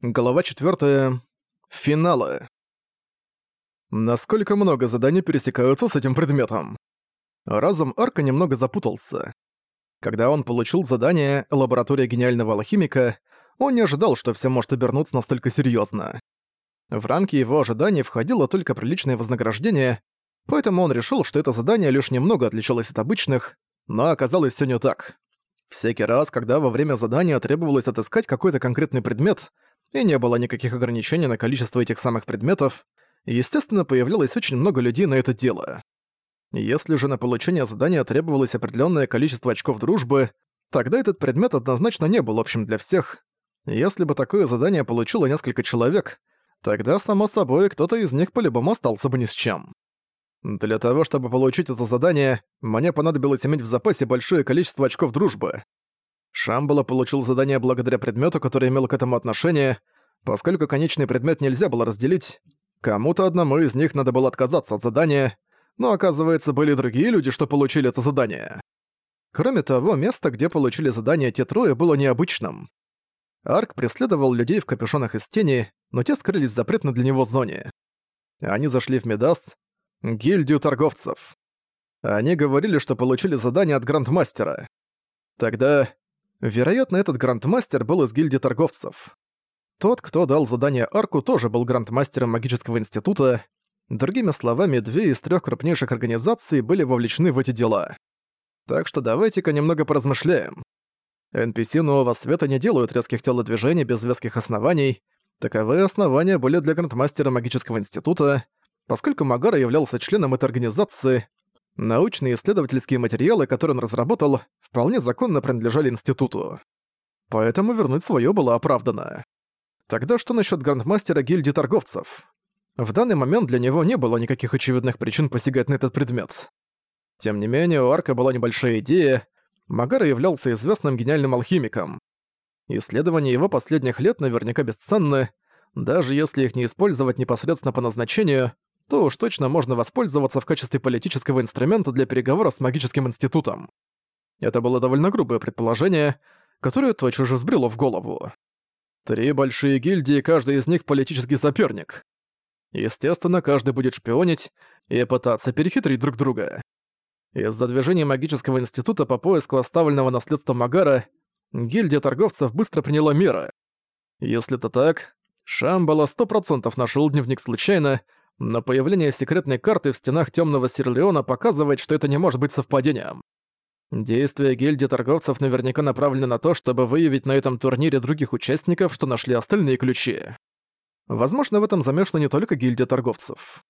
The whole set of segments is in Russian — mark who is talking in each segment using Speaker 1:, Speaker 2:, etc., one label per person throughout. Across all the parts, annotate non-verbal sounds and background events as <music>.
Speaker 1: Глава 4. Финалы. Насколько много заданий пересекаются с этим предметом? Разум Арка немного запутался. Когда он получил задание «Лаборатория гениального алхимика», он не ожидал, что все может обернуться настолько серьезно. В рамки его ожиданий входило только приличное вознаграждение, поэтому он решил, что это задание лишь немного отличалось от обычных, но оказалось все не так. Всякий раз, когда во время задания требовалось отыскать какой-то конкретный предмет — и не было никаких ограничений на количество этих самых предметов, естественно, появлялось очень много людей на это дело. Если же на получение задания требовалось определенное количество очков дружбы, тогда этот предмет однозначно не был общим для всех. Если бы такое задание получило несколько человек, тогда, само собой, кто-то из них по-любому остался бы ни с чем. Для того, чтобы получить это задание, мне понадобилось иметь в запасе большое количество очков дружбы. Шамбала получил задание благодаря предмету, который имел к этому отношение, поскольку конечный предмет нельзя было разделить, кому-то одному из них надо было отказаться от задания, но оказывается, были другие люди, что получили это задание. Кроме того, место, где получили задание те трое, было необычным. Арк преследовал людей в капюшонах из тени, но те скрылись в запретной для него зоне. Они зашли в Медас, гильдию торговцев. Они говорили, что получили задание от Грандмастера. Тогда Вероятно, этот грандмастер был из гильдии торговцев. Тот, кто дал задание Арку, тоже был грандмастером магического института. Другими словами, две из трех крупнейших организаций были вовлечены в эти дела. Так что давайте-ка немного поразмышляем. NPC Нового Света не делают резких телодвижений без веских оснований. Таковые основания были для грандмастера магического института, поскольку Магара являлся членом этой организации, Научные исследовательские материалы, которые он разработал, вполне законно принадлежали институту. Поэтому вернуть своё было оправдано. Тогда что насчёт грандмастера гильдии торговцев? В данный момент для него не было никаких очевидных причин посягать на этот предмет. Тем не менее, у Арка была небольшая идея. Магара являлся известным гениальным алхимиком. Исследования его последних лет наверняка бесценны, даже если их не использовать непосредственно по назначению, то уж точно можно воспользоваться в качестве политического инструмента для переговоров с магическим институтом. Это было довольно грубое предположение, которое тотчас же взбрело в голову. Три большие гильдии, каждый из них политический соперник. Естественно, каждый будет шпионить и пытаться перехитрить друг друга. Из-за движения магического института по поиску оставленного наследства Магара, гильдия торговцев быстро приняла меры. Если это так, Шамбала 100% нашел дневник случайно, но появление секретной карты в стенах Темного Сирлеона показывает, что это не может быть совпадением. Действия гильдии торговцев наверняка направлены на то, чтобы выявить на этом турнире других участников, что нашли остальные ключи. Возможно, в этом замешана не только гильдия торговцев.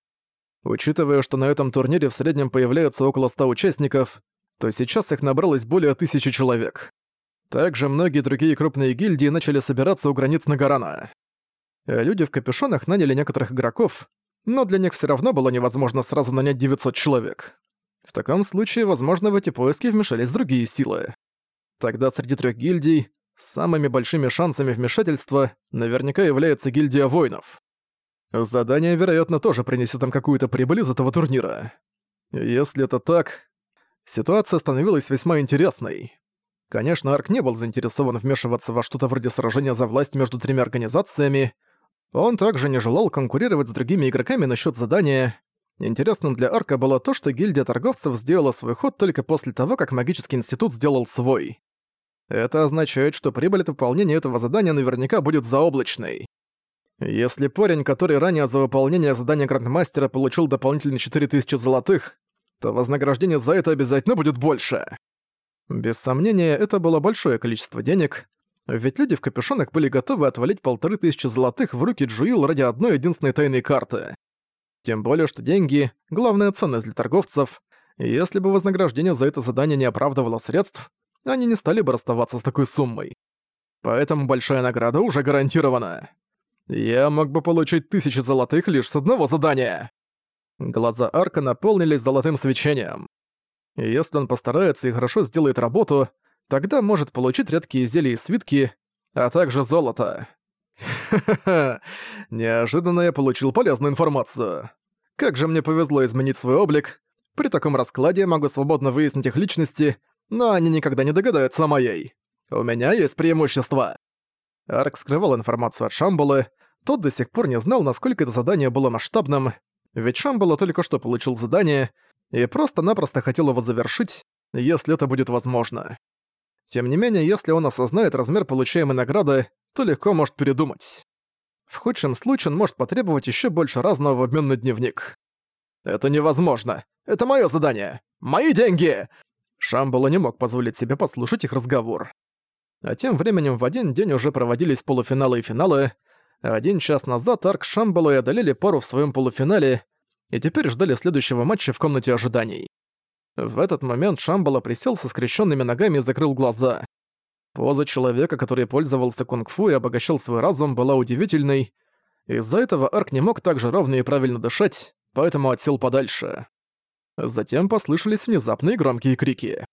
Speaker 1: Учитывая, что на этом турнире в среднем появляется около 100 участников, то сейчас их набралось более тысячи человек. Также многие другие крупные гильдии начали собираться у границ Нагарана. Люди в капюшонах наняли некоторых игроков, но для них все равно было невозможно сразу нанять 900 человек. В таком случае, возможно, в эти поиски вмешались другие силы. Тогда среди трех гильдий самыми большими шансами вмешательства наверняка является гильдия воинов. Задание, вероятно, тоже принесет им какую-то прибыль из этого турнира. Если это так, ситуация становилась весьма интересной. Конечно, Арк не был заинтересован вмешиваться во что-то вроде сражения за власть между тремя организациями, он также не желал конкурировать с другими игроками насчет задания. Интересным для Арка было то, что гильдия торговцев сделала свой ход только после того, как магический институт сделал свой. Это означает, что прибыль от выполнения этого задания наверняка будет заоблачной. Если парень, который ранее за выполнение задания Грандмастера получил дополнительные 4000 золотых, то вознаграждение за это обязательно будет больше. Без сомнения, это было большое количество денег, ведь люди в капюшонах были готовы отвалить полторы тысячи золотых в руки Джуил ради одной единственной тайной карты. Тем более, что деньги — главная ценность для торговцев, и если бы вознаграждение за это задание не оправдывало средств, они не стали бы расставаться с такой суммой. Поэтому большая награда уже гарантирована. Я мог бы получить тысячи золотых лишь с одного задания. Глаза Арка наполнились золотым свечением. Если он постарается и хорошо сделает работу, тогда может получить редкие зелья и свитки, а также золото. Ха-ха-ха, <laughs> неожиданно я получил полезную информацию. Как же мне повезло изменить свой облик. При таком раскладе я могу свободно выяснить их личности, но они никогда не догадаются о моей. У меня есть преимущество. Арк скрывал информацию от Шамбалы, тот до сих пор не знал, насколько это задание было масштабным, ведь Шамбала только что получил задание и просто-напросто хотел его завершить, если это будет возможно. Тем не менее, если он осознает размер получаемой награды, то легко может передумать. В худшем случае он может потребовать еще больше разного в обмен на дневник. «Это невозможно! Это мое задание! Мои деньги!» Шамбала не мог позволить себе послушать их разговор. А тем временем в один день уже проводились полуфиналы и финалы. Один час назад Арк Шамбала и одолели пару в своем полуфинале, и теперь ждали следующего матча в комнате ожиданий. В этот момент Шамбала присел со скрещенными ногами и закрыл глаза. Поза человека, который пользовался кунг-фу и обогащал свой разум, была удивительной. Из-за этого Арк не мог так же ровно и правильно дышать, поэтому отсел подальше. Затем послышались внезапные громкие крики.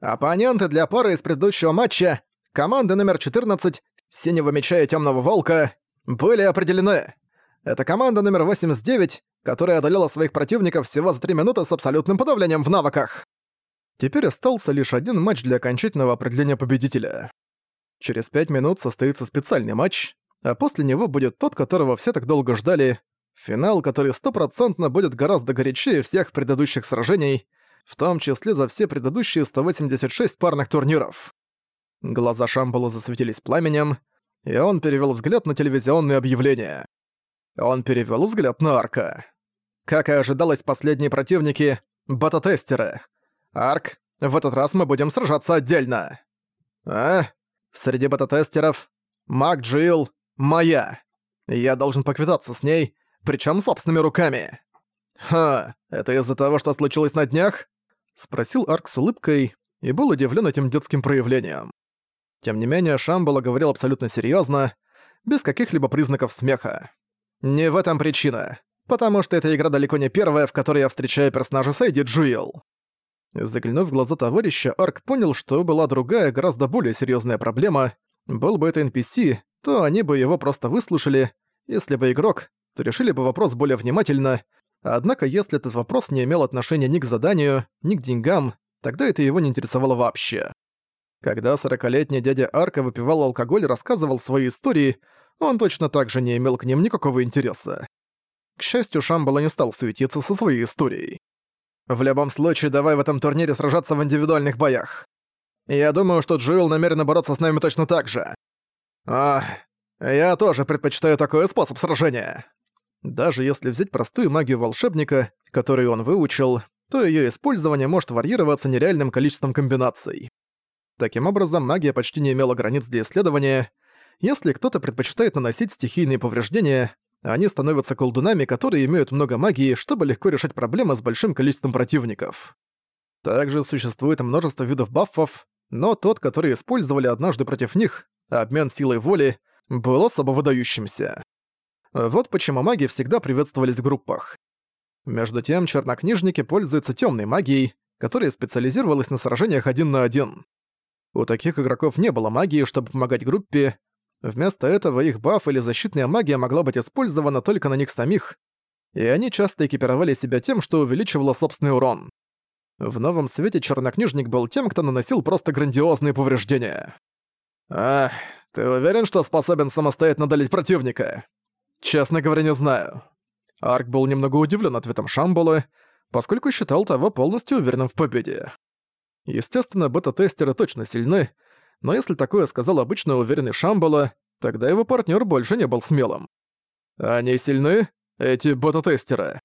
Speaker 1: «Оппоненты для пары из предыдущего матча, команды номер 14, Синего Меча и Тёмного Волка, были определены. Это команда номер 89, которая одолела своих противников всего за 3 минуты с абсолютным подавлением в навыках. Теперь остался лишь один матч для окончательного определения победителя. Через 5 минут состоится специальный матч, а после него будет тот, которого все так долго ждали, Финал, который стопроцентно будет гораздо горячее всех предыдущих сражений, в том числе за все предыдущие 186 парных турниров. Глаза Шамбала засветились пламенем, и он перевел взгляд на телевизионные объявления. Он перевел взгляд на Арка. Как и ожидалось, последние противники — бета-тестеры. Арк, в этот раз мы будем сражаться отдельно. А? Среди бета-тестеров — Мак Джилл, моя. Я должен поквитаться с ней, причем собственными руками. «Ха, это из-за того, что случилось на днях?» — спросил Арк с улыбкой и был удивлен этим детским проявлением. Тем не менее, Шамбала говорил абсолютно серьезно, без каких-либо признаков смеха. «Не в этом причина, потому что эта игра далеко не первая, в которой я встречаю персонажа Сейди Джуил». Заглянув в глаза товарища, Арк понял, что была другая, гораздо более серьезная проблема. Был бы это NPC, то они бы его просто выслушали, если бы игрок, то решили бы вопрос более внимательно, однако если этот вопрос не имел отношения ни к заданию, ни к деньгам, тогда это его не интересовало вообще. Когда сорокалетний дядя Арка выпивал алкоголь и рассказывал свои истории, он точно так же не имел к ним никакого интереса. К счастью, Шамбала не стал суетиться со своей историей. «В любом случае, давай в этом турнире сражаться в индивидуальных боях. Я думаю, что Джоэл намерен бороться с нами точно так же. Ах, я тоже предпочитаю такой способ сражения. Даже если взять простую магию волшебника, которую он выучил, то её использование может варьироваться нереальным количеством комбинаций. Таким образом, магия почти не имела границ для исследования. Если кто-то предпочитает наносить стихийные повреждения, они становятся колдунами, которые имеют много магии, чтобы легко решать проблемы с большим количеством противников. Также существует множество видов баффов, но тот, который использовали однажды против них, обмен силой воли, был особо выдающимся. Вот почему маги всегда приветствовались в группах. Между тем, чернокнижники пользуются темной магией, которая специализировалась на сражениях один на один. У таких игроков не было магии, чтобы помогать группе, вместо этого их баф или защитная магия могла быть использована только на них самих, и они часто экипировали себя тем, что увеличивало собственный урон. В новом свете чернокнижник был тем, кто наносил просто грандиозные повреждения. «Ах, ты уверен, что способен самостоятельно одолеть противника?» Честно говоря, не знаю. Арк был немного удивлен ответом Шамбала, поскольку считал того полностью уверенным в победе. Естественно, бета-тестеры точно сильны, но если такое сказал обычно уверенный Шамбала, тогда его партнер больше не был смелым. Они сильны, эти бета-тестеры.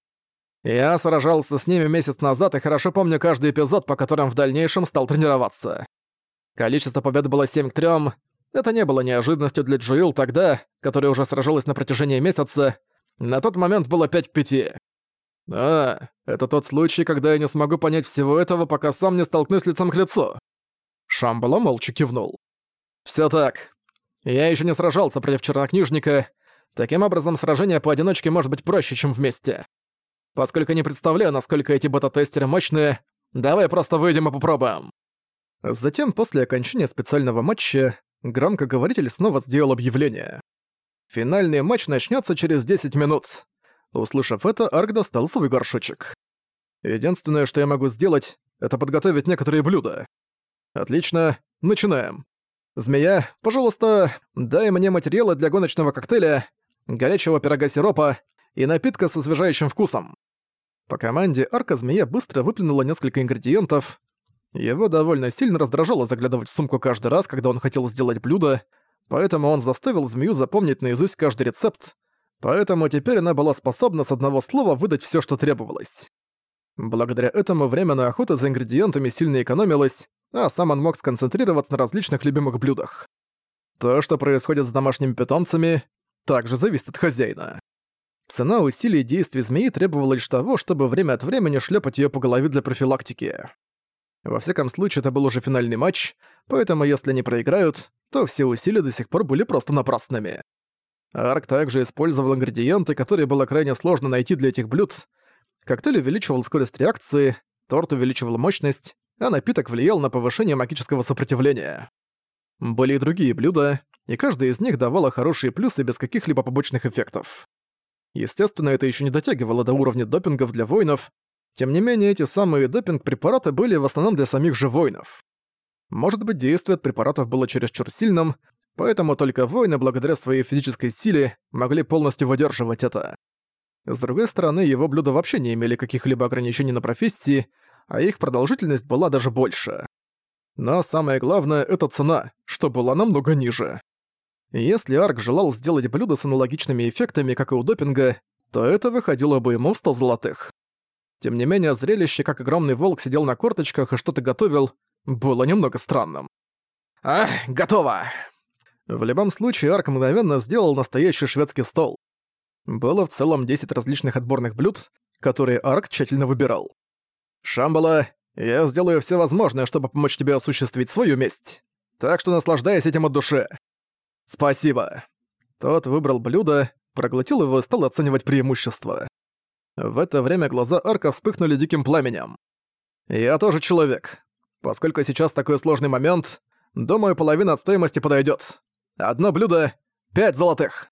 Speaker 1: Я сражался с ними месяц назад и хорошо помню каждый эпизод, по которым в дальнейшем стал тренироваться. Количество побед было 7 к 3, это не было неожиданностью для Джоил тогда, которая уже сражалась на протяжении месяца. На тот момент было 5 к 5. А, это тот случай, когда я не смогу понять всего этого, пока сам не столкнусь лицом к лицу. Шамбала молча кивнул. Всё так. Я ещё не сражался против чернокнижника. Таким образом, сражение поодиночке может быть проще, чем вместе. Поскольку не представляю, насколько эти бета-тестеры мощные, давай просто выйдем и попробуем. Затем, после окончания специального матча, Громкоговоритель снова сделал объявление. «Финальный матч начнется через 10 минут». Услышав это, Арк достал свой горшочек. «Единственное, что я могу сделать, это подготовить некоторые блюда». «Отлично, начинаем». «Змея, пожалуйста, дай мне материалы для гоночного коктейля, горячего пирога сиропа и напитка с освежающим вкусом». По команде арка-змея быстро выплюнула несколько ингредиентов. Его довольно сильно раздражало заглядывать в сумку каждый раз, когда он хотел сделать блюдо, поэтому он заставил змею запомнить наизусть каждый рецепт, поэтому теперь она была способна с одного слова выдать всё, что требовалось. Благодаря этому время на охоту за ингредиентами сильно экономилось, а сам он мог сконцентрироваться на различных любимых блюдах. То, что происходит с домашними питомцами, также зависит от хозяина. Цена усилий действий змеи требовала лишь того, чтобы время от времени шлепать ее по голове для профилактики. Во всяком случае, это был уже финальный матч, поэтому если они проиграют, то все усилия до сих пор были просто напрасными. Арк также использовал ингредиенты, которые было крайне сложно найти для этих блюд. Коктейль увеличивал скорость реакции, торт увеличивал мощность, а напиток влиял на повышение магического сопротивления. Были и другие блюда, и каждый из них давало хорошие плюсы без каких-либо побочных эффектов. Естественно, это еще не дотягивало до уровня допингов для воинов, тем не менее, эти самые допинг-препараты были в основном для самих же воинов. Может быть, действие от препаратов было чересчур сильным, поэтому только воины, благодаря своей физической силе, могли полностью выдерживать это. С другой стороны, его блюда вообще не имели каких-либо ограничений на профессии, а их продолжительность была даже больше. Но самое главное — это цена, что была намного ниже. Если Арк желал сделать блюдо с аналогичными эффектами, как и у допинга, то это выходило бы ему в 100 золотых. Тем не менее, зрелище, как огромный волк сидел на корточках и что-то готовил, было немного странным. «Ах, готово!» В любом случае, Арк мгновенно сделал настоящий шведский стол. Было в целом 10 различных отборных блюд, которые Арк тщательно выбирал. «Шамбала, я сделаю все возможное, чтобы помочь тебе осуществить свою месть. Так что наслаждайся этим от души. «Спасибо». Тот выбрал блюдо, проглотил его и стал оценивать преимущества. В это время глаза Арка вспыхнули диким пламенем. «Я тоже человек. Поскольку сейчас такой сложный момент, думаю, половина от стоимости подойдет. Одно блюдо — пять золотых».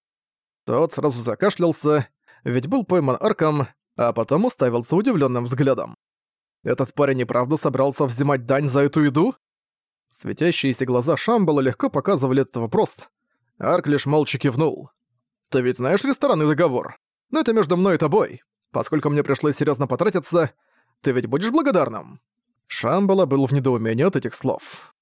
Speaker 1: Тот сразу закашлялся, ведь был пойман Арком, а потом уставился удивленным взглядом. Этот парень и правда собрался взимать дань за эту еду? Светящиеся глаза Шамбала легко показывали этот вопрос, Арк лишь молча кивнул. «Ты ведь знаешь ресторанный договор? Но это между мной и тобой. Поскольку мне пришлось серьезно потратиться, ты ведь будешь благодарным?» Шамбала был в недоумении от этих слов.